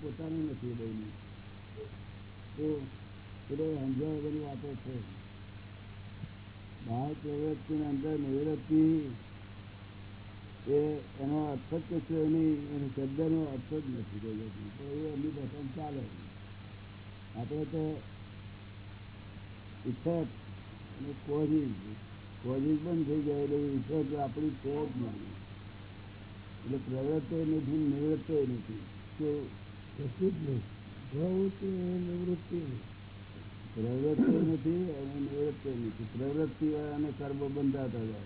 પોતાની નથી બહેની તો એટલે સમજાય બની વાતો છે. બહાર પ્રવૃત્તિ ને અંદર નિવૃત્તિ એ એનો અર્થ જ કશું એની એનો શબ્દનો અર્થ જ નથી કોઈ તો એ એમની પસંદ ચાલે. આપણે તો ઇફેક્ટ અને કોઝિંગ કોઝિંગ પણ થઈ જાય એટલે ઇફેક્ટ આપણી છે જ નહીં. એટલે પ્રવૃત્તિ નથી નિવૃત્તિ નથી. તો પ્રવૃત્તિ નિવૃત્તિ. પ્રવૃત્તિ નથી અને નિવૃત્તિ નથી. પ્રવૃત્તિ અને કર્મ બંધાતા જાય.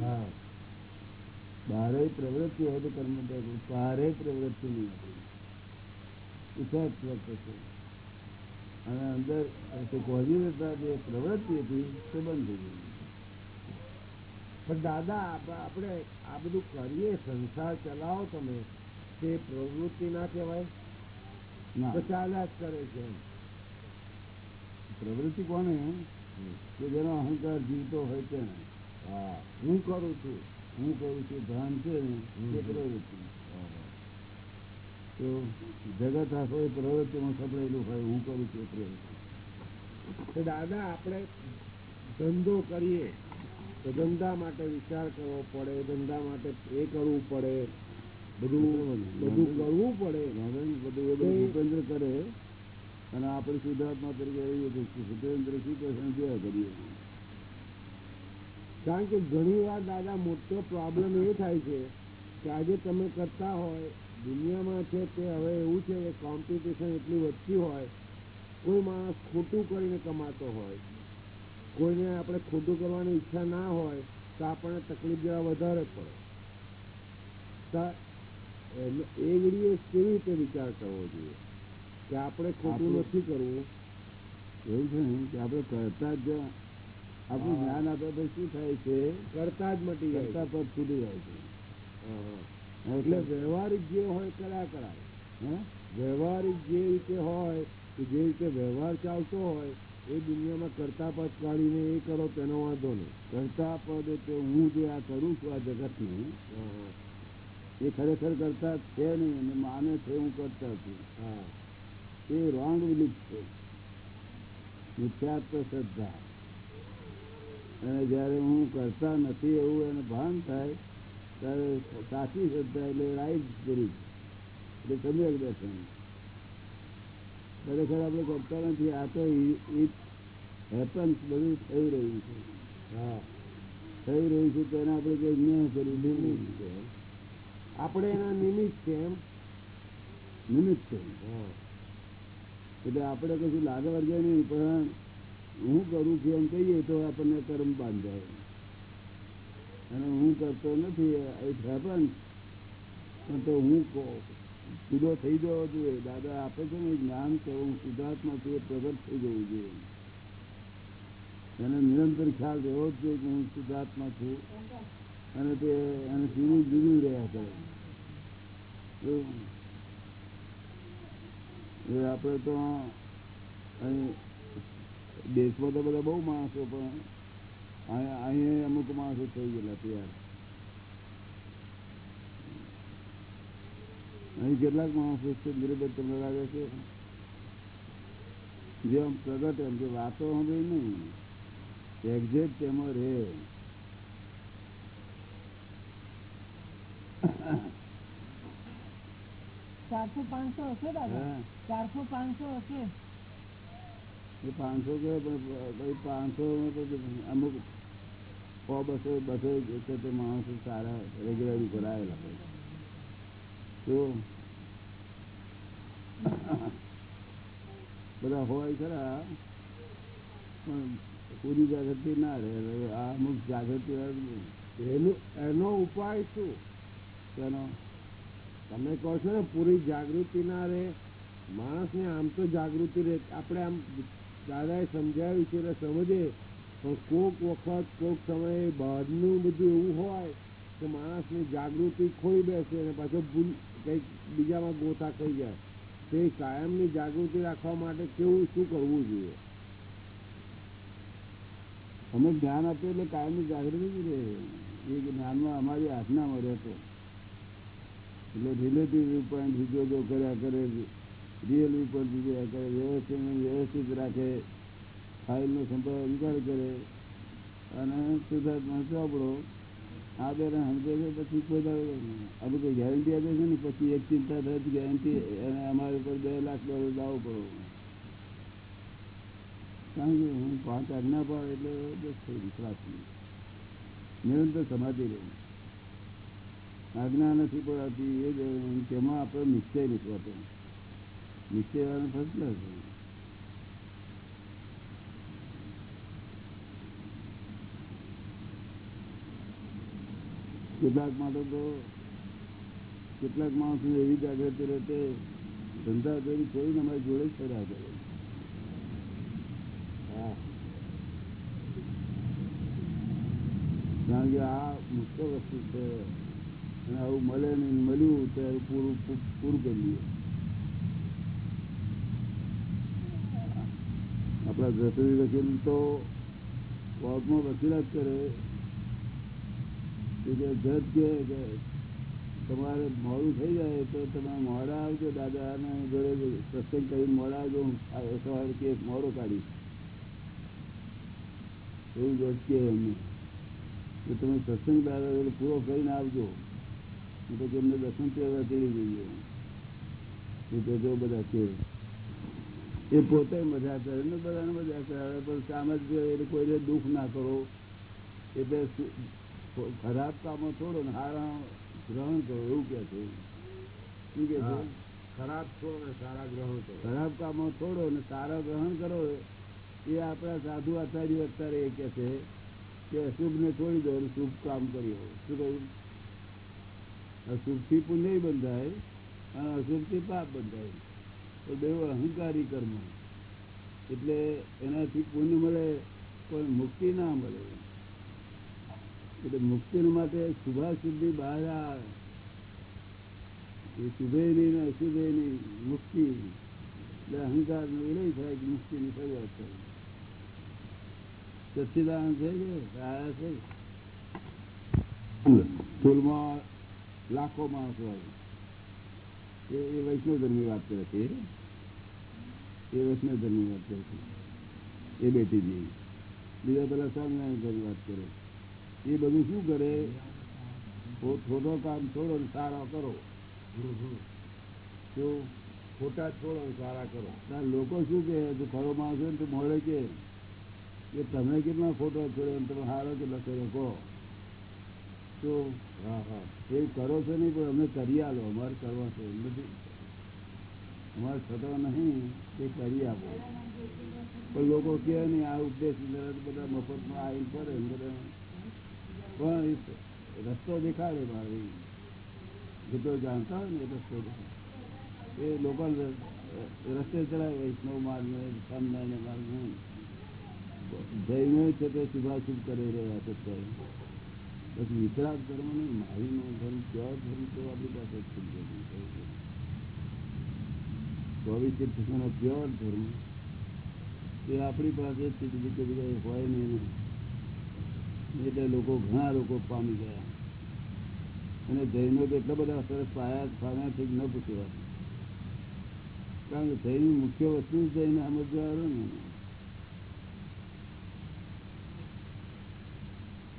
હા. બારે પ્રવૃત્તિ હોય તો કર્મ. બહારે પ્રવૃત્તિ નહીં અને અંદર તે જે પ્રવૃત્તિ હતી તે બંધ થઈ ગઈ. પણ દાદા, આપ- આપણે આ બધું કરીએ, સંસાર ચલાવો તમે. તે પ્રવૃત્તિ ના કહેવાય તો ચાલ્યા જ કરે છે પ્રવૃત્તિ કોને? કે જેનો અહંકાર જીવતો હોય છે હા. હું કરું છું. હું કરું છું. ધ્યાન છે તે પ્રવૃત્તિ. તો જગત આખો એ પ્રવૃત્તિમાં સંભળેલું હોય હું કરું છું પ્રવૃત્તિ. દાદા આપણે ધંધો કરીએ તો ધંધા માટે વિચાર કરવો પડે ધંધા માટે એ કરવું પડે. બધું બધું કરવું પડે. બધું ભૂપેન્દ્ર કરે. અને આપણે શુદ્ધાત્મા તરીકે રહીએ તો ભૂપેન્દ્ર શ્રી કૃષ્ણ જોયા કરીએ કારણ કે ઘણી વાર દાદા મોટો પ્રોબ્લેમ એ થાય છે કે આજે તમે કરતા હોય દુનિયામાં છે તે હવે એવું છે કે કોમ્પિટિશન એટલી વધતી હોય કોઈ માણસ ખોટું કરીને કમાતો હોય કોઈને આપણે ખોટું કરવાની ઈચ્છા ના હોય તો આપણને તકલીફ જરા વધારે પડે. એ ઘડીએ કેવી રીતે વિચાર કરવો જોઈએ? કે આપણે ખોટું નથી કરવું. એવું છે ને કે આપણે કરતા જ આપણું જ્ઞાન આપ્યા પછી શું થાય છે? કરતા જ મટી કરતા પર છૂટી જાય છે. એટલે વ્યવહારિક જે હોય કર્યા કરાય. હે? વ્યવહારિક જે રીતે હોય કે જે રીતે વ્યવહાર ચાલતો હોય એ દુનિયામાં કરતા પદ કાઢીને એ કરો તેનો વાંધો નહીં. કરતા પદ એટલે હું જે આ કરું છું આ જગતનું એ ખરેખર કરતા છે નહીં અને માને છે હું કરતા છું. હા. એ રોંગ બિલીફ છે. મિથ્યાત્વ શ્રદ્ધા. અને જ્યારે હું કરતા નથી એવું એને ભાન થાય ત્યારે સાચી શ્રદ્ધા એટલે રાઈટ બિલીફ એટલે સમ્યક દર્શન. ખરેખર આપણે કરતા નથી આ તો ઇટ હેપન્સ બધું થઈ રહ્યું છે. હા. થઈ રહ્યું છે તેને આપણે કઈ ન કર્યું? છે? આપણે એના નિમિત્ત છે નિમિત્ત છે એટલે આપણે કશું લાગે વર્ગે નહીં, પણ હું કરું છું એમ કહીએ તો આપણને કર્મ બાંધાય અને હું કરતો નથી ઇટ હેપન પણ તો હું સીધો થઈ જવો જોઈએ. દાદા આપે છે ને જ્ઞાન કે હું સુધાર્થમાં છું પ્રગટ થઈ જવું જોઈએ. એને નિરંતર ખ્યાલ રહેવો જ જોઈએ કે હું સુધાર્થમાં છું. અને તે અને જુદું જુદું રહ્યા કરે આપણે તો અહીં દેશમાં તો બધા બહુ માણસો પણ અહીં અહીં અમુક માણસો થઈ ગયેલા તૈયાર અહીં કેટલાક માણસો છે નિરબદ્ધ તમને લાગે છે? જેમ પ્રગટ એમ કે વાતો સાંભળી નહીં. એક્ઝેક્ટ તેમાં રહે. ચારસો પાંચસો હશે દાદા? ચારસો પાંચસો હશે. એ પાંચસો કે પાંચસો અમુક સો બસો બસો છે તે માણસો સારા રેગ્યુલર આવેલા હોય. તો બધા હોય ખરા પણ પૂરી જાગૃતિ ના રહે. આ અમુક જાગૃતિ એનું એનો ઉપાય શું? તમે કહો છો ને, પૂરી જાગૃતિ ના રહે માણસને આમ તો જાગૃતિ રે. આપણે આમ દાદાએ સમજાવ્યું છે એટલે સમજે. પણ કોક વખત, કોક સમયે બહારનું બધું એવું હોય કે માણસની જાગૃતિ ખોઈ બેસે અને પાછો ભૂલ, કંઈક બીજામાં ગોથા થઈ જાય. તે કાયમની જાગૃતિ રાખવા માટે કેવું, શું કરવું જોઈએ? અમે ધ્યાન આપ્યું એટલે કાયમની જાગૃતિ જ રહે. એ જ્ઞાનમાં અમારી આજ્ઞામાં રહેતો એટલે રિલેટિવ પોઈન્ટ જો કર્યા કરે રિયલ વ્યૂ પોઈન્ટ કરે વ્યવસ્થિત વ્યવસ્થિત રાખે. ફાઇલનો સંભાળ વિચાર કરે. અને સુધાર્થમાં ચોપડો આ બે સમજે છે પછી કોઈ અમે કોઈ ગેરંટી આપે છે ને? પછી એક ચિંતા થાય ગેરંટી અને અમારી ઉપર બે લાખ ડોલર દાવો પડો કારણ કે હું પાંચ આજ્ઞા પાડ એટલે બસ થઈ ગયું. નિરંતર સમાધિ રહે. આજ્ઞા નથી પડાતી, એ તેમાં આપણો નિશ્ચય નથી હોતો નિશ્ચય છે. કેટલાક માટે તો કેટલાક માણસો એવી જાગૃતિ રહે તે ધંધા કરી કોઈ અમારી જોડે જ કર્યા કરે. કારણ કે આ મુખ્ય વસ્તુ છે. આવું મળે ને મળ્યું ત્યારે પૂરું પૂરું કરી લઈએ આપણા ઘસરી વકીલ તો કોર્ટમાં વકીલાત કરે. કે જજ કે તમારે મોડું થઈ જાય તો તમે મોડા આવજો દાદાને ઘરે સત્સંગ કરીને મોડા આવજો. હું સવારે કેસ મોડો કાઢીશ. એવું જજ કે તમે સત્સંગ દાદા પૂરો કરીને આવજો. તો દર્શન કરવા તેડી જઈએ. જો બધા કે એ પોતે મજા કરે ને બધાને મજા કરાવે પણ કામ જ એટલે કોઈને દુઃખ ના કરો. એટલે ખરાબ કામો છોડો ને સારા ગ્રહણ કરો એવું કે છે. શું કે છે? ખરાબ છોડો ને સારા ગ્રહણ કરો. ખરાબ કામો છોડો ને સારા ગ્રહણ કરો એ. આપણા સાધુ આચાર્ય અત્યારે એ કે છે કે અશુભ ને છોડી દો અને શુભ કામ કર્યો શું કહ્યું? અશુભથી પુણ્ય બંધાય અને અશુભથી પાપ બંધાય. તો બે અહંકારી કર્મ. એટલે એનાથી પુણ્ય મળે પણ મુક્તિ ના મળે. એટલે મુક્તિ માટે શુભાશુદ્ધિ બહાર આવે. એ શુભે નહીં ને અશુભે નહીં મુક્તિ. એટલે અહંકાર નો વિલય થાય કે મુક્તિની શરૂઆત થાય. સચ્ચિદાનંદ છે કે આયા છે સ્કૂલમાં લાખો માણસો એ એ વૈષ્ણવ ધર્મની વાત કરે છે, એ? વૈષ્ણવ ધર્મની વાત કરે છે. એ બેટીજી બીજા પેલા સ્વામિનારાયણ ધર્મની વાત કરે. એ બધું શું કરે? થોડો કામ છોડો ને સારા કરો. તો ખોટા છોડો સારા કરો. લોકો શું કે ખરો માણસ હોય ને તો મળે કે કે તમે કેટલા ખોટો છોડ્યો તમે સારો કેટલા કર્યો કહો. તો, હા હા. એ કરો છો નહીં, પણ અમે કરી આલો. અમારે કરવા છે. એમ નથી અમારે થતો નહીં, તે કરી આપો. પણ લોકો કહે નહીં, આ ઉપદેશ દ્વારા તો બધા મફતમાં આવી પડે ને બધા. પણ એ રસ્તો દેખાડે મારે. જેટલો જાણતા હોય ને એ રસ્તો દેખાડે. એ લોકો રસ્તે ચલાવે વૈષ્ણવ માર્ગ ને, સ્વામિનારાયણ માર્ગ નહીં જૈનો છે તે શુભાશુભ કરી રહ્યા છે અત્યારે. પછી વિતરાગ ધર્મ નહીં મારીનો ધર્મ પ્યોર ધર્મ, તો આપણી પાસે આપણી પાસે હોય નહીં એટલે લોકો ઘણા લોકો પામી ગયા. અને જૈનો તો એટલા બધા સરસ પાયા, પામ્યા છે ન પૂછવા કારણ કે જૈન મુખ્ય વસ્તુ જૈન સમજવા ને.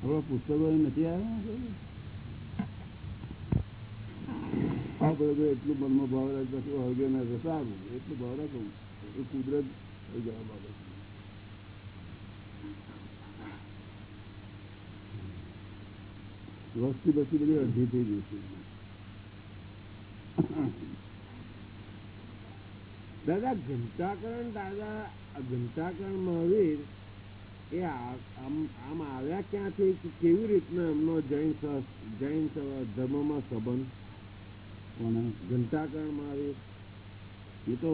આપણા પુસ્તકો નથી આવ્યા? એટલું મનમાં ભાવ રાખતા શું હવે એટલું ભાવ રાખું એ કુદરત થઈ જવા બાબત વસ્તી બસ્તી બધી અડધી થઈ ગઈ છે. દાદા ઘંટાકરણ દાદા ઘંટાકરણ મહાવીર એ આમ આવ્યા ક્યાંથી? કેવી રીતના એમનો જૈન જૈન ધર્મમાં સંબંધ? પણ ઘંટાકરણમાં મહાવીર એ તો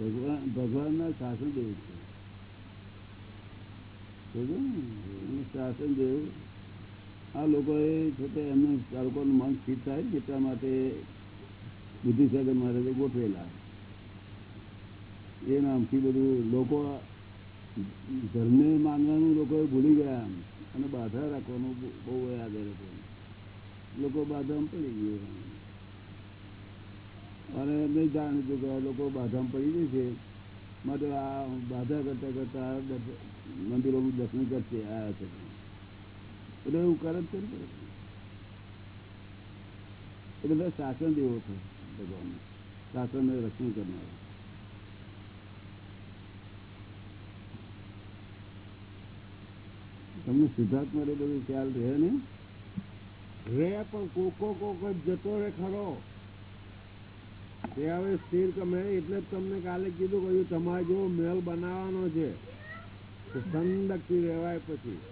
ભગવાન ભગવાનના શાસન દેવ છે. સમજો શાસન દેવ આ લોકોએ છે તે એમને આ લોકોનું મન સ્થિર થાય જેટલા માટે બુદ્ધિસાગર મહારાજે ગોઠવેલા. એ નામથી બધું લોકો ધર્મને માનવાનું લોકો ભૂલી ગયા અને બાધા રાખવાનું બહુ યાદ હતું લોકો બાધામ પડી ગયો અને નહીં જાણીતું કે લોકો બાધામ પડી જશે માટે આ બાધા કરતા કરતા મંદિરોનું દર્શન કરશે, આ છે એટલે એવું કરે જ ને એ બધા શાસન જેવો છે ભગવાન શાસન રક્ષણ કરનાર. તમને સિદ્ધાર્થ મારે બધું ખ્યાલ રહે ને? રે પણ કોકો કોક જતો રે ખરો. તે હવે સ્થિર કમે એટલે જ તમને કાલે કીધું, કહ્યું, તમારે જો મેલ બનાવવાનો છે, તો ઠંડકથી રહેવાય પછી.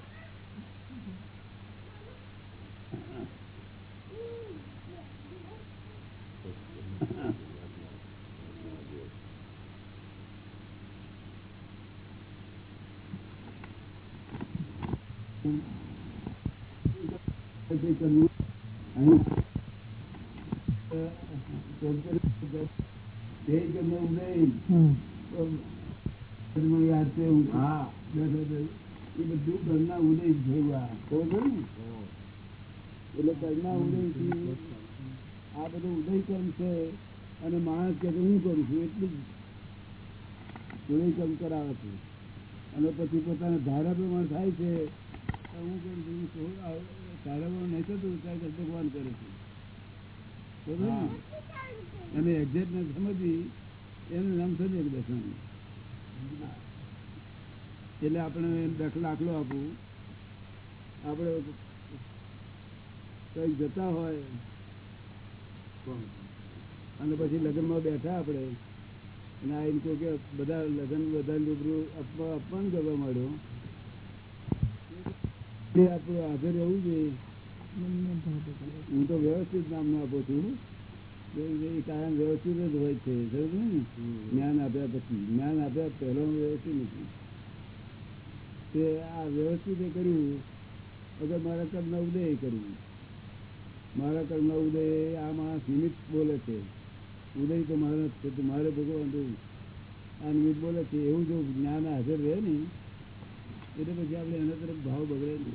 કંઈ કરવું? અહીં તે ગમે ઉદય. યાદ છે હું. હા એ બધું ઘરના ઉદય થયું આ. ખબર છે ને? એટલે ઘરના ઉદય આ બધું ઉદય કર્મ છે. અને માણસ કે હું કરું છું? એટલું જ. ઉદય કર્મ કરાવે છે. અને પછી પોતાના ધારા પ્રમાણ થાય છે. તો હું કરું છું? આ નહીં થતું ત્યારે ભગવાન કરે છે. અને એક્ઝેક્ટ ને સમજી એનું નામ સજગ દર્શન એટલે આપણે દાખલો દાખલો આપું. આપણે કઈ જતા હોય. અને પછી લગ્નમાં બેઠા આપણે. અને આ એમ કે બધા લગ્ન બધા રૂબરૂ અપમાન કરવા માંડ્યો. આપણું હાજર રહેવું જોઈએ હું તો વ્યવસ્થિત નામ આપું છું. એ વ્યવસ્થિત જ હોય છે. જ્ઞાન આપ્યા પછી. જ્ઞાન આપ્યા પહેલો વ્યવસ્થિત નથી. તે આ વ્યવસ્થિત કર્યું. અગર મારા કર્મ ઉદય કર્યું. મારા કર્મ ઉદય આ માણસ નિમિત્ત બોલે છે. ઉદય તો મારા છે. મારે ભગવાન આ નિમિત્ત બોલે છે. એવું જો જ્ઞાન હાજર રહે ને એટલે પછી આપણે એના તરફ ભાવ બગડે નહીં. ને?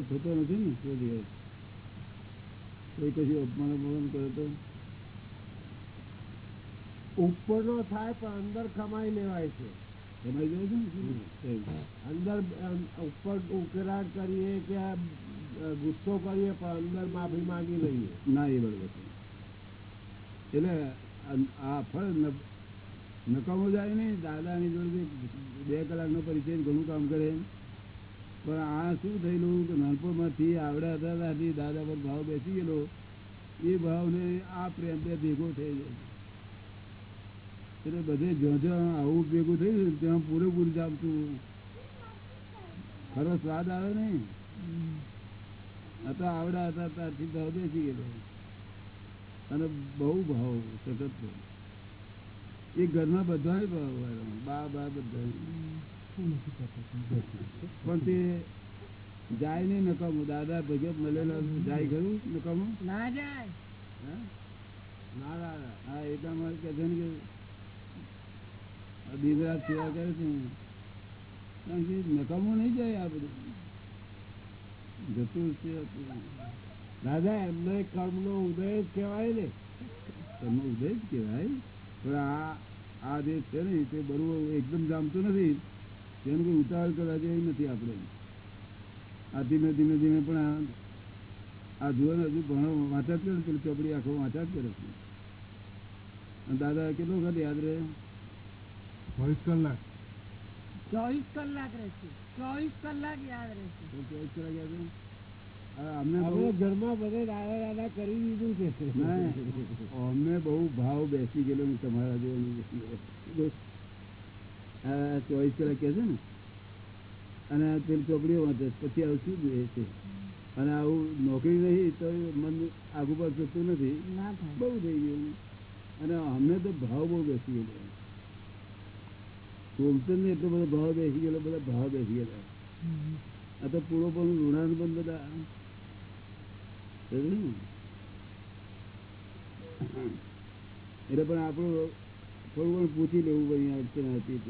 થતો નથી ને કોઈ દિવસ. કોઈ કશું અપમાન અપમાન કરે તો ઉપરનો થાય પણ અંદર કમાઈ લેવાય છે. કમાઈ જાય છે અંદર ઉપર ઉકેરાટ કરીએ કે ગુસ્સો કરીએ પણ અંદર માફી માંગી લઈએ. ના એ બરોબર છે. એટલે આ- ફળ ન- નકામો જાય નહીં. દાદાની જોડે બે કલાકનો પરિચય ઘણું કામ કરે પણ આ શું થયેલું કે નાનપણમાંથી આવડ્યા હતા ત્યાંથી દાદા પર ભાવ બેસી ગયેલો એ ભાવને આ પ્રેમ બે ભેગો થઈ જાય. એટલે બધે જ્યાં જ્યાં આવું ભેગું થયું ત્યાં પૂરેપૂરું જામતું ખરો સ્વાદ આવે નહીં? આ તો આવડા હતા ત્યારથી ભાવ બેસી ગયેલો. અને બહુ ભાવ સતત એ ઘરના બધા ભાવ બા બા બધા પણ તે જાય નહીં નકામું. દાદા ભગત મળેલા જાય ગયું નકામું? ના જાય. હે? ના હા એટલા મારે કે છે ને કે દીવરાજ સેવા કરે છે. કારણ કે નકામું નહીં જાય આ બધું. જતું છે દાદા એમને કર્મનો ઉદય જ કહેવાય ને. એનો ઉદય જ કહેવાય. પણ આ આ જે છે ને તે બરોબર એકદમ જામતું નથી. તેનું કોઈ ઉતાર કરવા જેવી નથી આપણે. આ ધીમે ધીમે ધીમે પણ આ આ જુઓ ને હજુ ભણો વાંચા જ કરે ને પેલી ચોપડી આખો વાંચા જ કરે છે. અને દાદા કેટલો વખત યાદ રહે? ચોવીસ કલાક. ચોવીસ કલાક રહેશે ચોવીસ કલાક યાદ રહેશે ચોવીસ કલાક યાદ રહે? અમને બહુ ઘરમાં બધે દાદા દાદા કરી દીધું છે. અમને બહુ ભાવ બેસી ગયેલો તમારા જેવો ચોવીસ કલાક કે છે ને અને પેલી ચોપડીઓ વાંચે પછી આવું શું જોઈએ છે? અને આવું નોકરી રહી તો મન આગુ પાછું થતું નથી બહુ થઈ ગયું અને અમને તો ભાવ બહુ બેસી ગયેલો સોમચંદ ને એટલો બધો ભાવ બેસી ગયેલો બધા ભાવ બેસી ગયેલા આ તો પૂરો પણ ઋણાનુબંધ બધા? એટલે પણ આપણું થોડું ઘણું પૂછી લેવું બની અડચણ હતી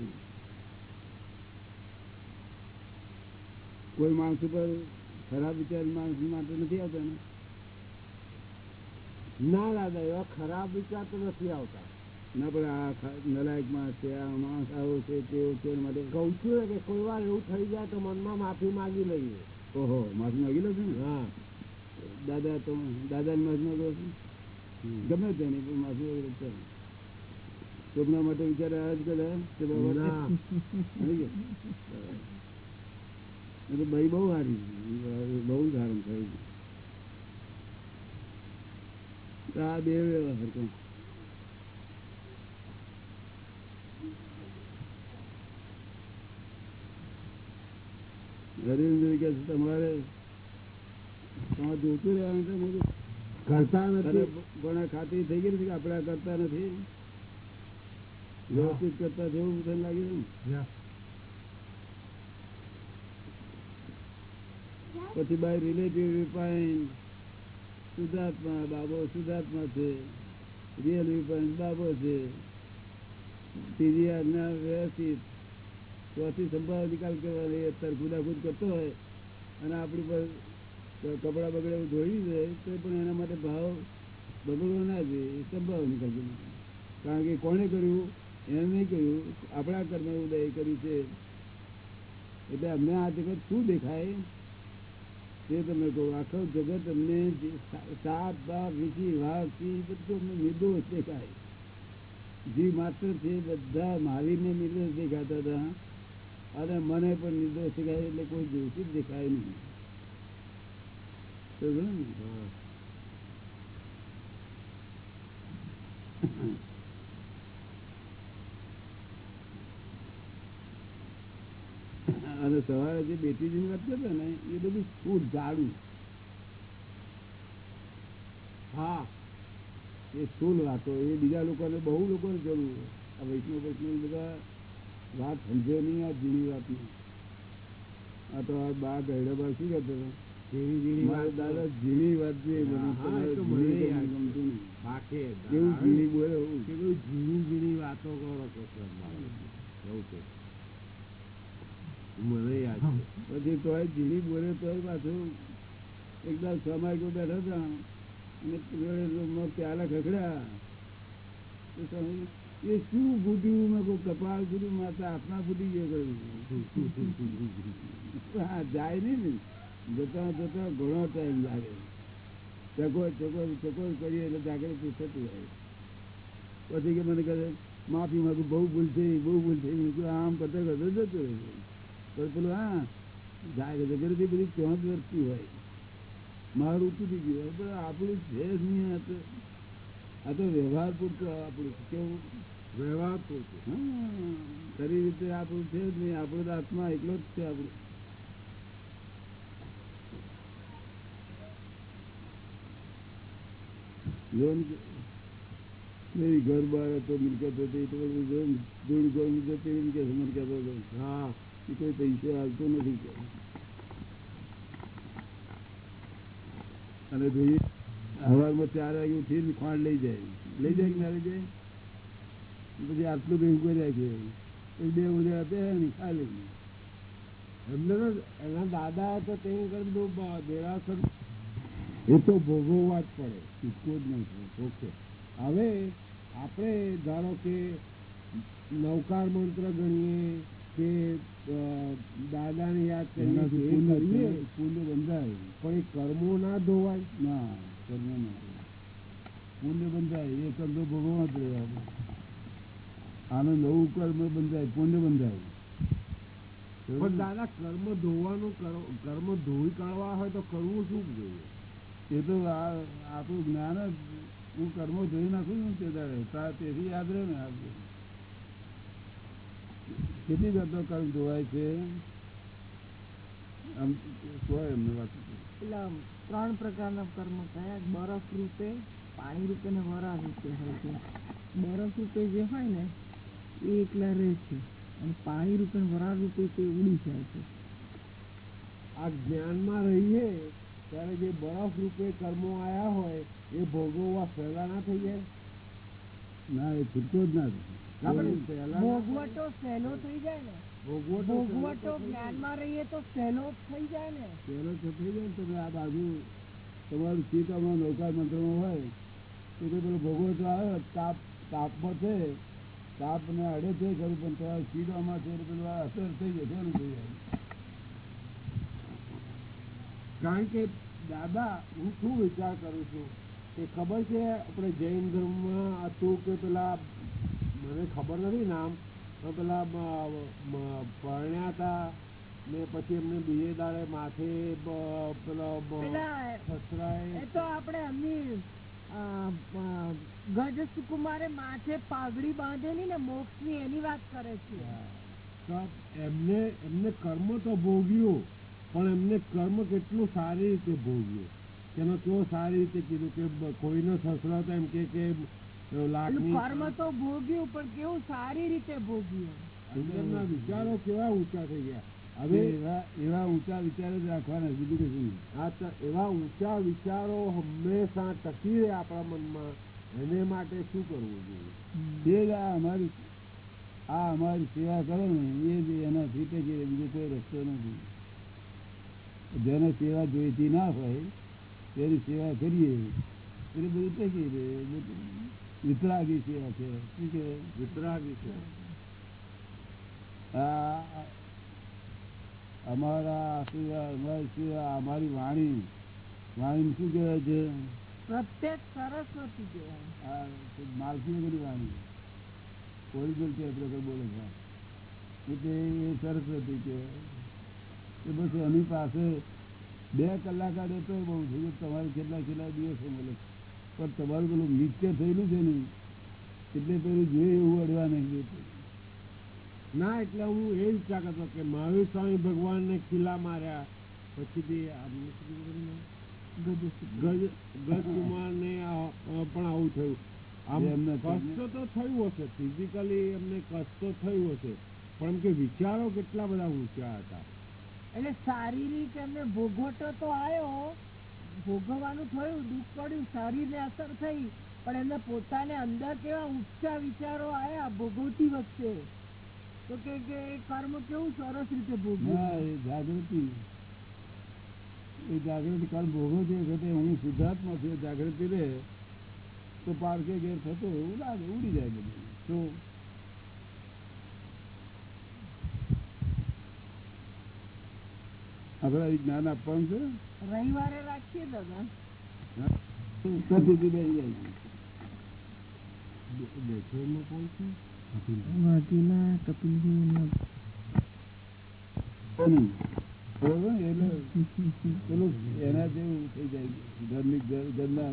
કોઈ માણસ ઉપર ખરાબ વિચાર માણસ માટે નથી આવતા ને? ના દાદા એવા ખરાબ વિચાર તો નથી આવતા. ના પણ આ નલાયક માણસ છે આ માણસ આવો છે તેવો છે માટે કહું છું કે કોઈ વાર એવું થઈ જાય તો મનમાં માફી માગી લઈએ. ઓહો માફી માગી લો છો ને? હા. દાદા તો દાદા ને માફી માગો છો ગમે તેની પણ માફી ચાલે કોકના માટે વિચાર આવ્યા જ કરે તે બાબા ના. સમજી ગયા? એ તો ભાઈ બહુ સારી બહુ સારું થયું આ બે વ્યવહાર હરખો. હરીન્દ્ર કે છે, તમારે તમારે જોતું રહેવાનું છે બધું કરતા નથી. પણ ખાતરી થઈ ગઈ છે કે આપણે કરતા નથી? વ્યવસ્થિત કરતા છે તને લાગે પછી બાય રિલેટિવ શુદ્ધાત્મા બાબો સુધાર્થમાં છે. રિયલ વિપાઈન બાબો છે. ત્રીજી આજ્ઞા વ્યવસ્થિત. ચોથી સંભાવ નિકાલ કરવાની અત્યારે ગુદાખુદ કરતો હોય અને આપણી પર કપડા બગડે એવું ધોઈ દે, તો પણ એના માટે ભાવ બગડવો ના જોઈએ, એ સંભાવ નિકાલ કારણ કે કોણે કર્યું એને નહીં કર્યું, આપણા કર્મ ઉદય કર્યું છે. એટલે અમને આ જગત શું દેખાય? તે તમે કહો, આખો જગત અમને સાપ, બાપ વીછી વાઘ, સિંહ બધું અમને નિર્દોષ દેખાય. જીવ માત્ર છે, બધા મહાવીરને નિર્દોષ દેખાતા હતા. અને મને પણ નિર્દોષ દેખાય, એટલે કોઈ જોશી દેખાય નહીં? અને સવારે જે બેટીજીની વાત કરતો ને, એ બધું ફૂડ જાડું. હા, એ સ્થૂલ વાતો. એ બીજા લોકોને બહુ લોકોને જરૂર આ વૈષ્ણવ વૈષ્ણવ બધા વાત સમજે નહીં આ જૂની વાતની. આ તો આ બા ગયડા બાર શું કહેતો હતો? ઝીણી વાત ઝીણી કરો છો મને યાદ પછી તોય ઝીણી બોલે તોય પાછું એકદમ સમાજ બેઠા હતા અને પ્યાલા ખખડ્યા. એ શું ફૂટ્યું મેં કોઈ કપાળ ફૂટ્યું માતા આપના ફૂટી ગયો કહ્યું હા જાય નહીં ને. જતા જતા ઘણો ટાઈમ લાગે. ચકો ચકો ચકો કરીએ એટલે જાગૃતિ થતી હોય. પછી કે મને કહે માફી માગું, બહુ ભૂલ થઈ, બહુ ભૂલ થઈ. આમ કરતા કરતો જતો પછી પેલું, હા. જાગૃતિ બધી ચોંચ વર્તી હોય. મારું ઉતરી ગયું હોય, પણ આપણું છે જ નહીં આ તો. વ્યવહાર પૂરતું આપણું કેવું? વ્યવહાર પૂરતું. હા. ખરી રીતે આપણું છે જ નહીં, આપણો આત્મા એકલો જ છે આપણું. જોન નહીં, ઘર બહાર હતો મિલકત હતી તો બધું જોન દૂર રહી કે મને કહેતો હતો, હા, એ કોઈ પૈસે આવતો નથી. અને ભાઈ સવારમાં ચાર વાગે ઉઠીને ખાંડ લઈ જાય. લઈ જાય કે ના લઈ જાય? પછી આટલું ભેગું કરી રાખે પછી બે ઉદય આપે ને ખાલી. એમને એના દાદા હતા, તે દેરાસર એ તો ભોગવવા જ પડે છૂટકો જ નહીં ઓકે. હવે આપણે ધારો કે નૌકાર મંત્ર ગણીએ કે દાદાને યાદ કરીએ પુણ્ય બંધાય. પણ એ કર્મો ના ધોવાય? ના કર્મ ના પુણ્ય બંધાય. એ કર્મ તો ભોગવવા જ રહ્યા આનું નવું કર્મ બંધાય પુણ્ય બંધાય. પણ દાદા કર્મ ધોવાનું કર્મ ધોઈ કાઢવા હોય તો કરવું શું જોઈએ? એ તો આપણું જ્ઞાન જ હું કર્મો જોઈ નાખું છું તે દાડે તેથી યાદ રહે ને આપણે કેટલી જાતનો કર્મ જોવાય છે? આમ કોઈ એમને વાત એટલે ત્રણ પ્રકારના કર્મ થયા. બરફ રૂપે પાણી રૂપે ને વરા રૂપે હોય છે. બરફ રૂપે જે હોય ને એ એકલા રહે છે. અને પાણી રૂપે વરા રૂપે તે ઉડી જાય છે. આ જ્ઞાનમાં રહીએ ત્યારે જે બરફ રૂપે કર્મો આયા હોય એ ભોગવવા સહેલા ના થઈ જાય? ના એ છૂટકો જ ના થાય. ભોગવટો સહેલો થઈ જાય ને? ભોગવટો ભોગવટો જ્ઞાનમાં રહીએ તો સહેલો થઈ જાય ને? પહેલો તો થઈ જાય તમે આ બાજુ તમારું ચિત્ત હમણાં નૌકા મંત્રમાં હોય તો કે પેલો આવે તાપ તાપમાં છે તાપ ને અડે છે ખરું પણ તમારું ચિત્ત છે પેલું આ અસર થઈ જાય શેનું થઈ જાય. કારણ કે દાદા હું શું વિચાર કરું છું કે ખબર છે આપણે જૈન ધર્મમાં હતું કે પેલા મને ખબર નથી નામ પણ પેલા પરણ્યા હતા ને પછી એમને બીજે દાડે માથે પેલો પેલા સસરાએ તો આપણે એમની અ, અ, ગજ સુકુમારે માથે પાઘડી બાંધેલી ને મોક્ષની એની વાત કરે છે. એમને એમને કર્મ તો ભોગ્યું. પણ એમને કર્મ કેટલું સારી રીતે ભોગ્યું તેનો કેવો સારી રીતે કીધું કે કોઈનો સસરો એમ કે કર્મ તો ભોગ્યું પણ કેવું સારી રીતે ભોગ્યું. અંદરના વિચારો કેવા ઊંચા થઈ ગયા. હવે એવા એવા ઊંચા વિચારો જ રાખવાના બીજું કશું. આ એવા ઊંચા વિચારો હંમેશા ટકી રહે આપણા મનમાં. એને માટે શું કરવું જોઈએ? જ આ અમારી આ અમારી સેવા કરો ને એ જ એનાથી ટકી રહે બીજો કોઈ રસ્તો નથી. જેને સેવા જોઈતી ના હોય તેની સેવા કરીએ. એટલે બધું રહે બધું વિતરાગી સેવા છે. શું કે વિતરાગી છે અમારા અમારી સેવા અમારી વાણી. વાણી શું કહેવાય છે? પ્રત્યેક સરસ્વતી કહેવાય. આ માલકી બધી વાણી ઓરિજિનલ રેકોર્ડ બોલે છે. એટલે એ સરસ્વતી કહેવાય. એ બસ એની પાસે બે કલાક આડે તો બહુ ગયું તમારે કેટલા કેટલા દિવસો મળે. પણ તમારું પેલું નિત્ય થયેલું છે ને એટલે પેલું જોઈએ એવું અડવા નહીં દેતું. ના એટલે હું એ વિચાર કરતો કે મહાવીર સ્વામી ભગવાનને કિલ્લા માર્યા પછી બી ગજકુમારને પણ આવું થયું. આમ એમને કષ્ટ તો થયું હશે ફિઝિકલી એમને કષ્ટ તો થયું હશે. પણ એમ કે વિચારો કેટલા બધા ઊંચા હતા. એટલે શારીરિક એમને ભોગવટો તો આવ્યો ભોગવવાનું થયું, દુઃખ પડ્યું શરીરને અસર થઈ. પણ એમને પોતાને અંદર કેવા ઊંચા વિચારો આવ્યા ભોગવતી વખતે. તો કે કર્મ કેવું સરસ રીતે ભોગવ્યું જાગૃતિ. એ જાગૃતિ કર્મ ભોગવતી વખતે હું શુદ્ધાત્મા છું જાગૃતિ રહે. તો પારકે ઘેર થતો લાગે, ઉડી જાય બધું. તો આપણે જ્ઞાન આપવાનું છે? રવિવારે રાખીએ દાદા જાય.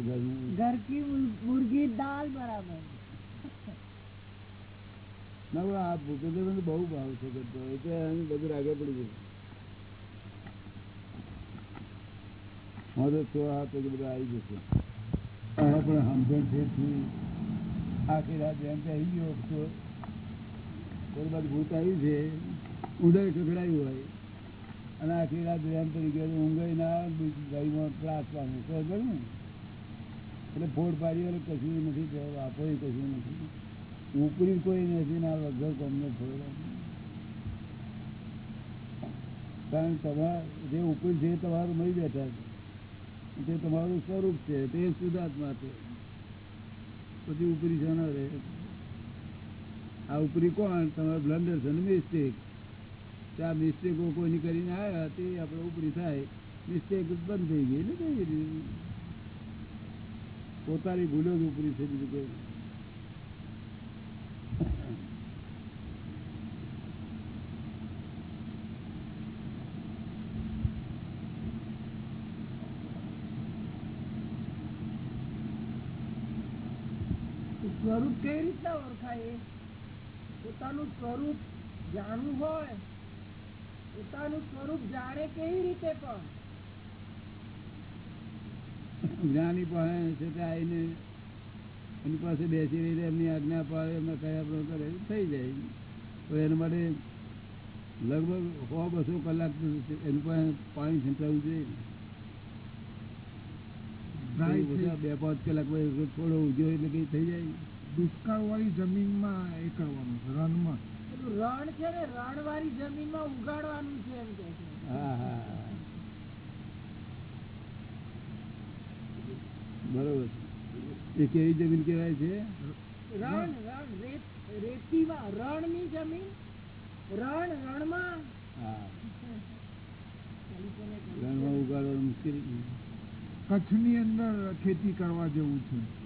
જાય. ઘર કી મુર- મુર્ગી દાલ બરાબર. ના આ ભૂપેન્દ્ર બહુ ભાવ છે કરતો એટલે બધું આગળ પડી ગયું મારે તો આ તો બધા આવી જશે. આને પણ છે આખી રાત એમ કે આવી ગયો તો કોઈ બાજુ ભૂત આવ્યું છે, ઉદય ખખડાયું હોય. અને આખી રાત એમ પડી ગયો ઊંઘાઈ ના ગાડીમાં ત્રાસ પામે. તો એટલે ફોડ પાડી એટલે કશું નથી આપો કશું નથી. ઉપરી કોઈ નથી ના વગર તમને ફોડ. કારણ તમારા જે ઉપરી છે તમારું મળી બેઠા છે. તે તમારું સ્વરૂપ છે, તે શુદ્ધાત્મા છે. પછી ઉપરી છે ના આ ઉપરી કોણ? તમારો બ્લન્ડર છે ને મિસ્ટેક. આ મિસ્ટેકો કોઈની કરીને આવ્યા તે આપણે ઉપરી થાય. મિસ્ટેક બંધ થઈ ગઈ ને કઈ પોતાની ભૂલો જ ઉપરી છે બીજું કોઈ નહીં. સ્વરૂપ કેવી રીતના ઓળખાય? પોતાનું સ્વરૂપ જાણવું હોય પોતાનું સ્વરૂપ જાણે કેવી રીતે પણ? જ્ઞાની પાસે છે તે આવીને એની પાસે બેસી રહીને એમની આજ્ઞા પાડે એમને કયા પ્રમાણે કરે થઈ જાય. તો એના માટે લગભગ સો બસો કલાક એનું એની પાસે પાણી છંટાવવું જોઈએ. બે પાંચ કલાક પછી થોડો ઉજ્યો એટલે કઈ થઈ જાય. દુષ્કાળ વાળી જમીનમાં એ કરવાનું છે પેલું રણ છે ને રણ વાળી જમીનમાં ઉગાડવાનું છે એમ કે છે. હા હા હા. બરોબર એ કેવી જમીન કહેવાય છે? રણ રણ રેત રેતીમાં રણની જમીન રણ રણમાં. હા. રણમાં ઉગાડવાનું મુશ્કેલ. કચ્છની અંદર ખેતી કરવા જેવું છે.